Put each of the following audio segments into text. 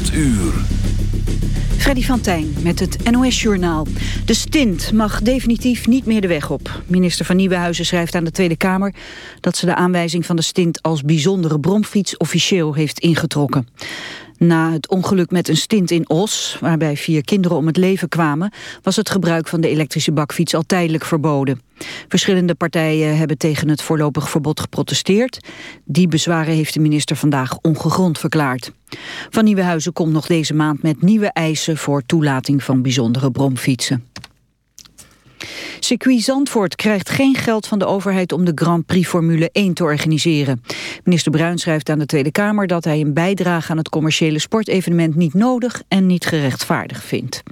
8 uur. Freddy van Tijn met het NOS-journaal. De stint mag definitief niet meer de weg op. Minister van Nieuwenhuizen schrijft aan de Tweede Kamer... dat ze de aanwijzing van de stint als bijzondere bromfiets officieel heeft ingetrokken. Na het ongeluk met een stint in Os, waarbij vier kinderen om het leven kwamen... was het gebruik van de elektrische bakfiets al tijdelijk verboden. Verschillende partijen hebben tegen het voorlopig verbod geprotesteerd. Die bezwaren heeft de minister vandaag ongegrond verklaard. Van Nieuwenhuizen komt nog deze maand met nieuwe eisen... voor toelating van bijzondere bromfietsen. Circuit Zandvoort krijgt geen geld van de overheid om de Grand Prix Formule 1 te organiseren. Minister Bruin schrijft aan de Tweede Kamer dat hij een bijdrage aan het commerciële sportevenement niet nodig en niet gerechtvaardigd vindt.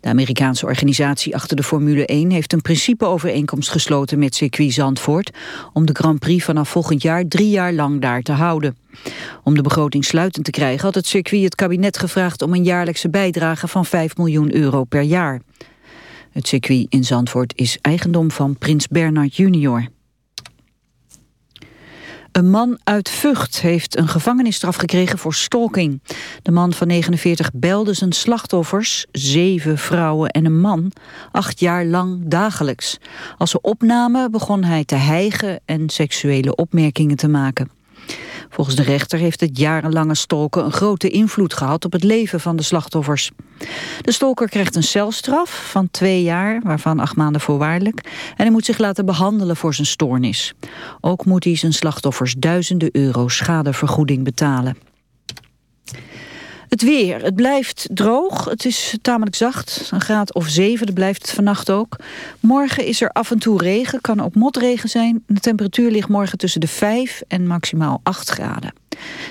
De Amerikaanse organisatie achter de Formule 1 heeft een principeovereenkomst gesloten met circuit Zandvoort om de Grand Prix vanaf volgend jaar drie jaar lang daar te houden. Om de begroting sluitend te krijgen had het circuit het kabinet gevraagd om een jaarlijkse bijdrage van 5 miljoen euro per jaar. Het circuit in Zandvoort is eigendom van prins Bernard junior. Een man uit Vught heeft een gevangenisstraf gekregen voor stalking. De man van 49 belde zijn slachtoffers, zeven vrouwen en een man, acht jaar lang dagelijks. Als ze opnamen begon hij te hijgen en seksuele opmerkingen te maken. Volgens de rechter heeft het jarenlange stolken een grote invloed gehad op het leven van de slachtoffers. De stolker krijgt een celstraf van twee jaar, waarvan acht maanden voorwaardelijk, en hij moet zich laten behandelen voor zijn stoornis. Ook moet hij zijn slachtoffers duizenden euro schadevergoeding betalen. Het weer. Het blijft droog. Het is tamelijk zacht. Een graad of zeven. Dat blijft het vannacht ook. Morgen is er af en toe regen. Kan ook motregen zijn. De temperatuur ligt morgen tussen de 5 en maximaal 8 graden.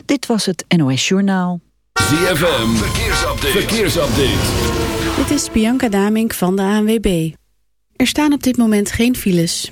Dit was het NOS Journaal. ZFM. Verkeersupdate. Verkeersupdate. Dit is Bianca Damink van de ANWB. Er staan op dit moment geen files.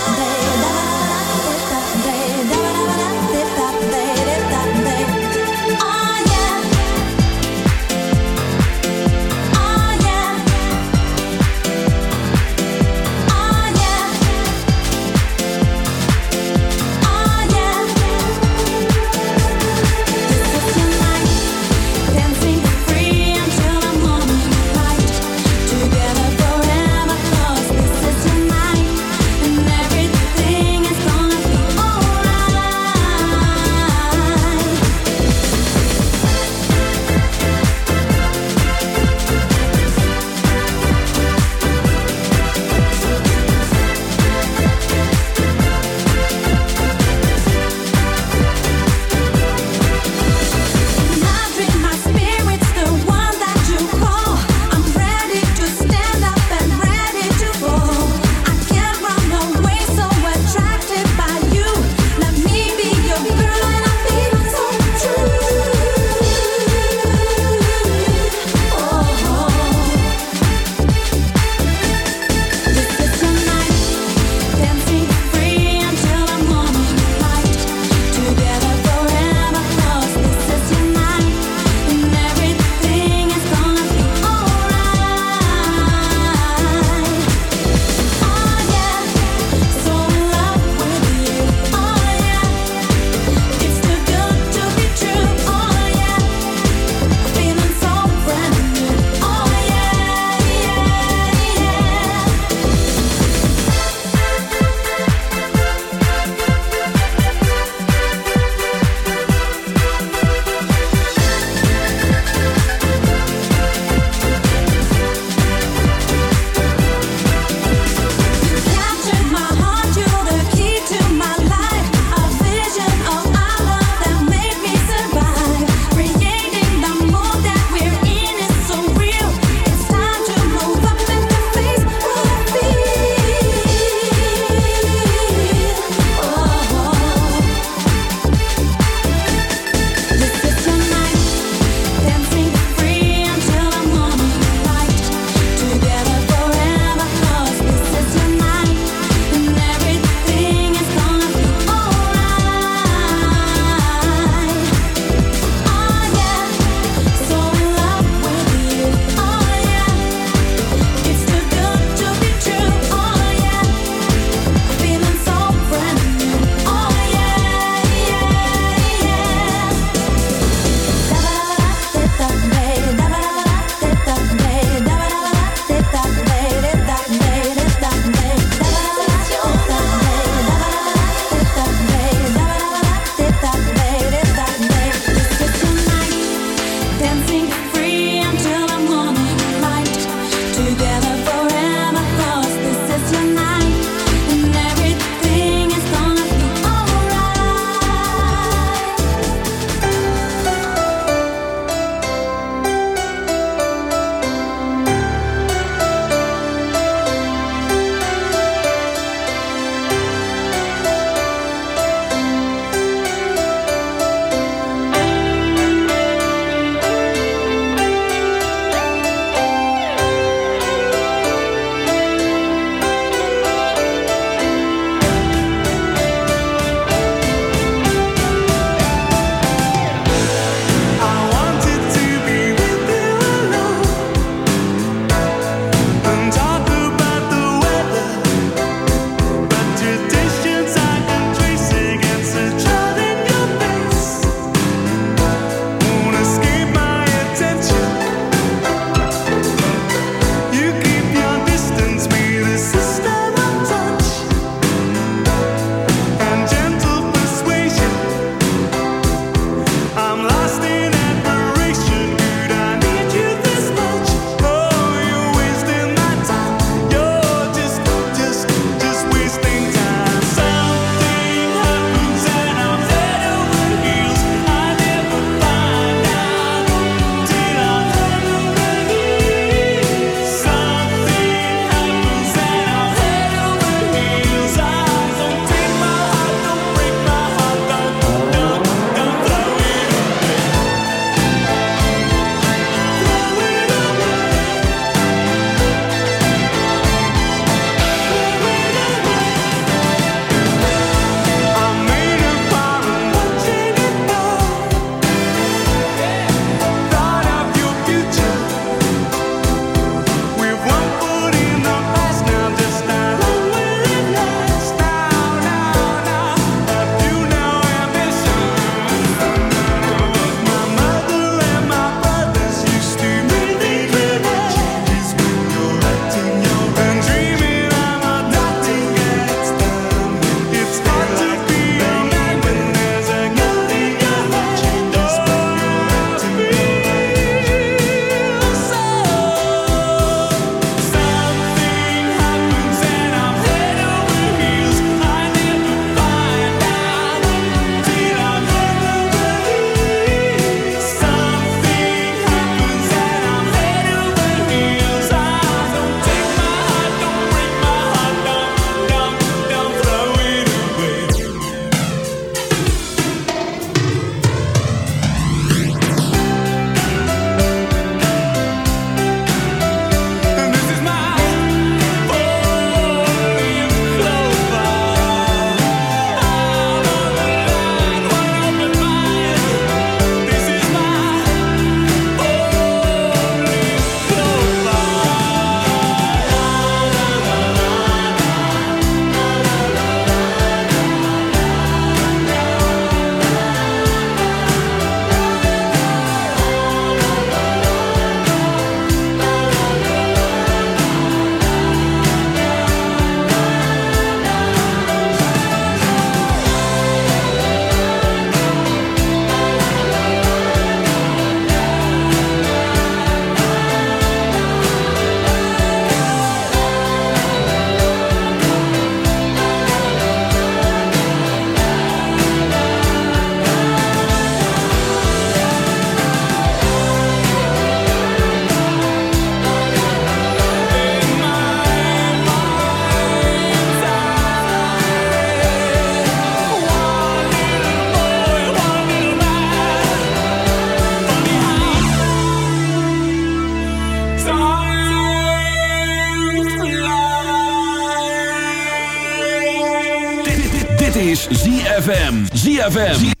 ZFM.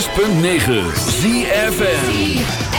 106.9 ZFN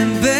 and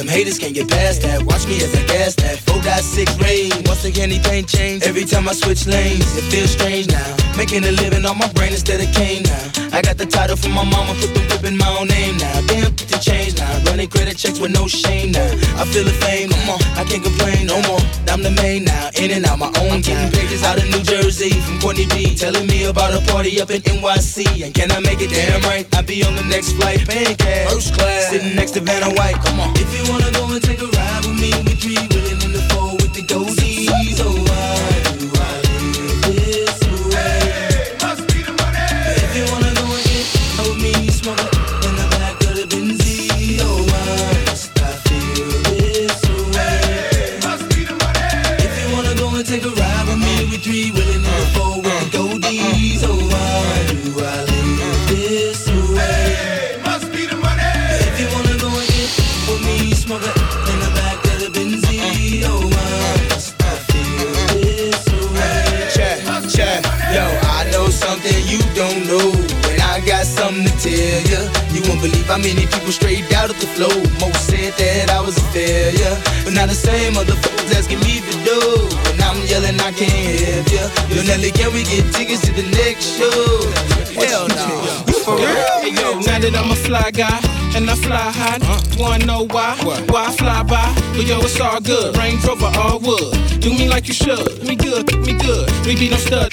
Them haters can't get past that. Watch me as I gas that. Four got six rain. Once again, anything change. Every time I switch lanes, it feels strange now. Making a living on my brain instead of cane now. I got the title from my mama, put the whip in my own name now. Damn, the change now. Running credit checks with no shame now. I feel the fame, come on, I can't complain no more. I'm the main now, in and out my own game. Pages out of New Jersey from Courtney B, telling me about a party up in NYC. And can I make it damn right? I'll be on the next flight, paying cash, first class, sitting next to Vanna White. Come on, if you wanna go and take a ride with me, we three willing in the four with the goldies. Oh, to ya. You won't believe how many people straight out of the flow. Most said that I was a failure. But now the same motherfuckers asking me for dough. And now I'm yelling, I can't help ya. Yo, Nelly, can we get tickets to the next show? Hell no. For real? Hey, yo, now that I'm a fly guy and I fly high, wanna know why? Why I fly by? But yo, it's all good. Range Rover, all wood. Do me like you should. Me good, me good. We be no stud.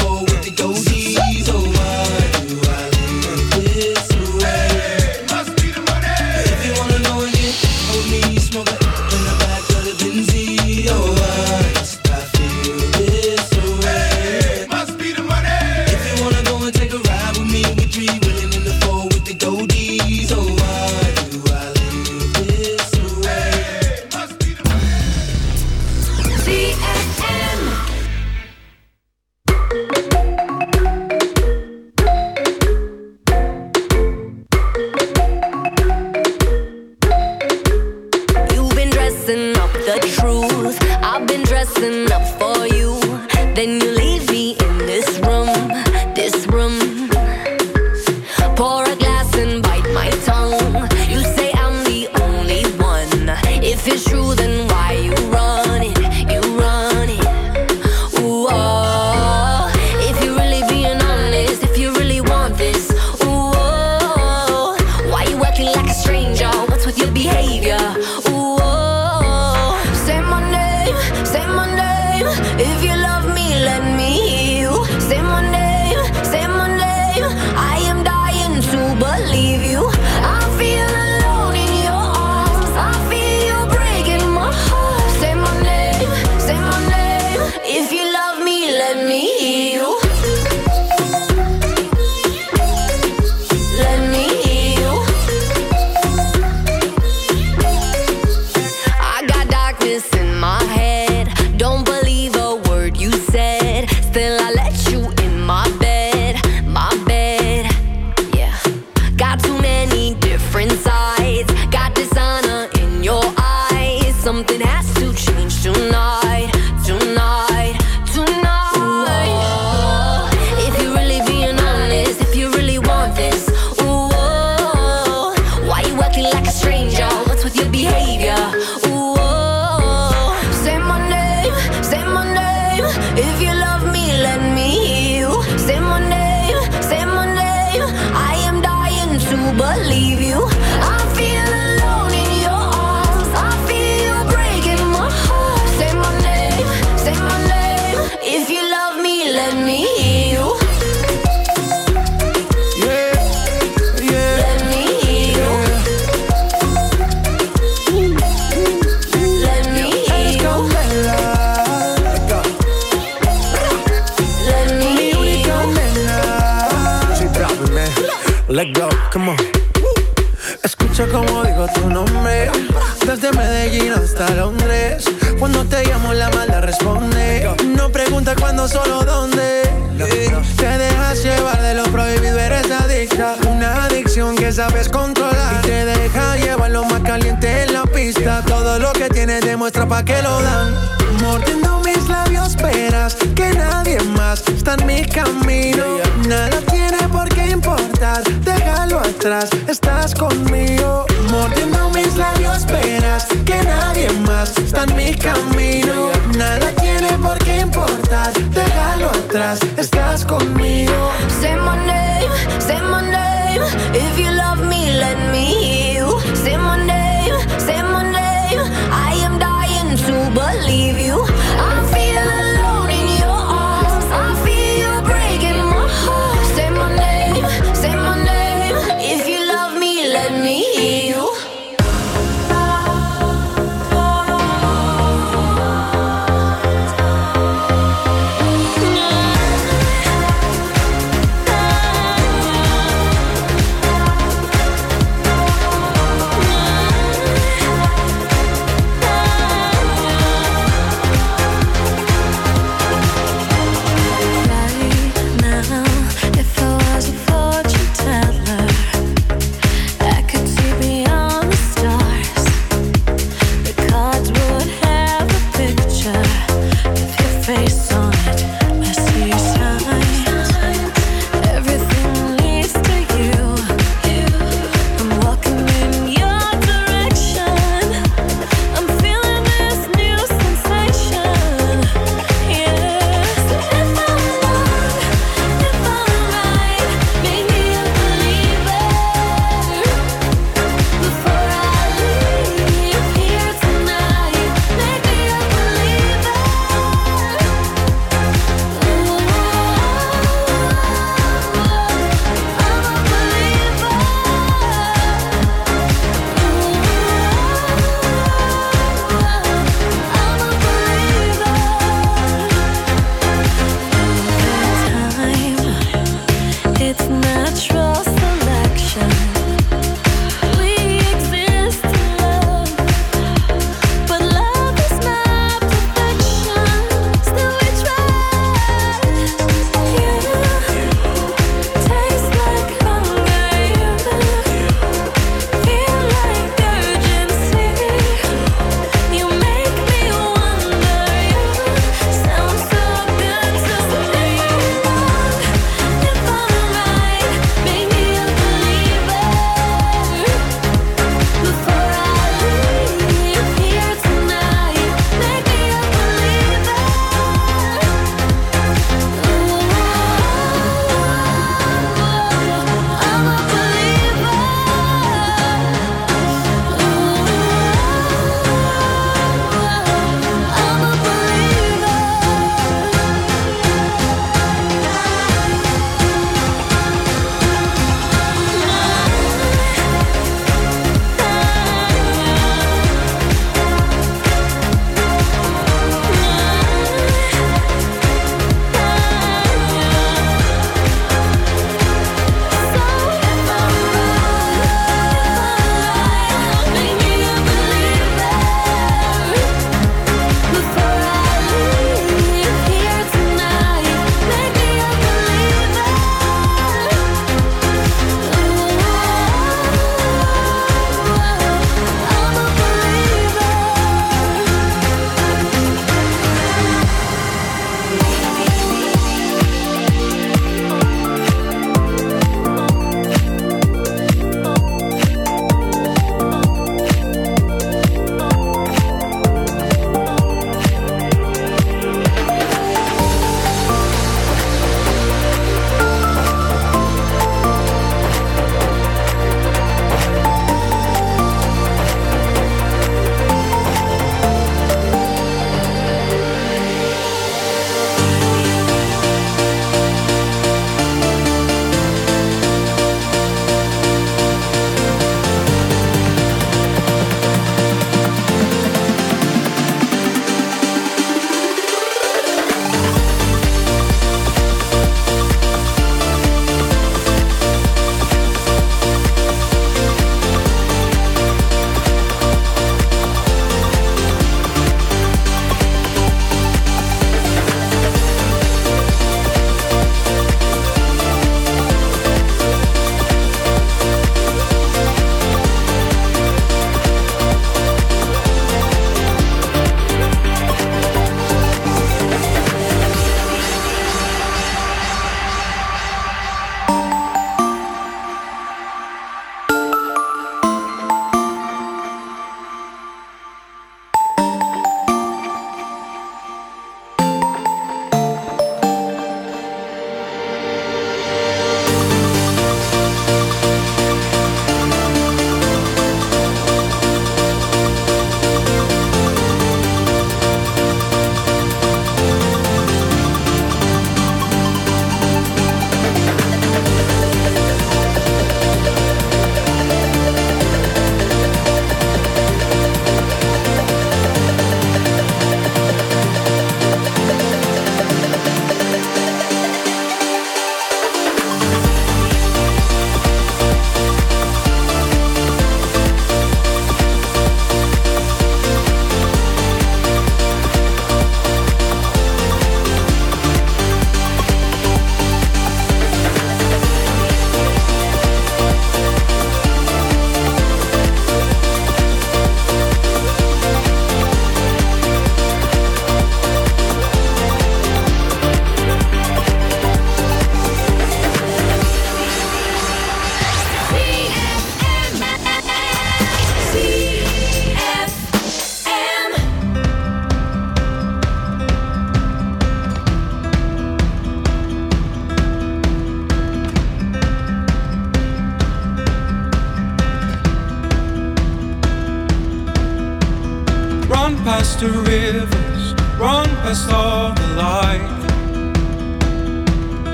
those cruzan mi camino. Nada tiene por qué importar, déjalo atrás, estás conmigo. Mordiendo mis labios, verás que nadie más está en mi camino. Nada tiene por qué importar, déjalo atrás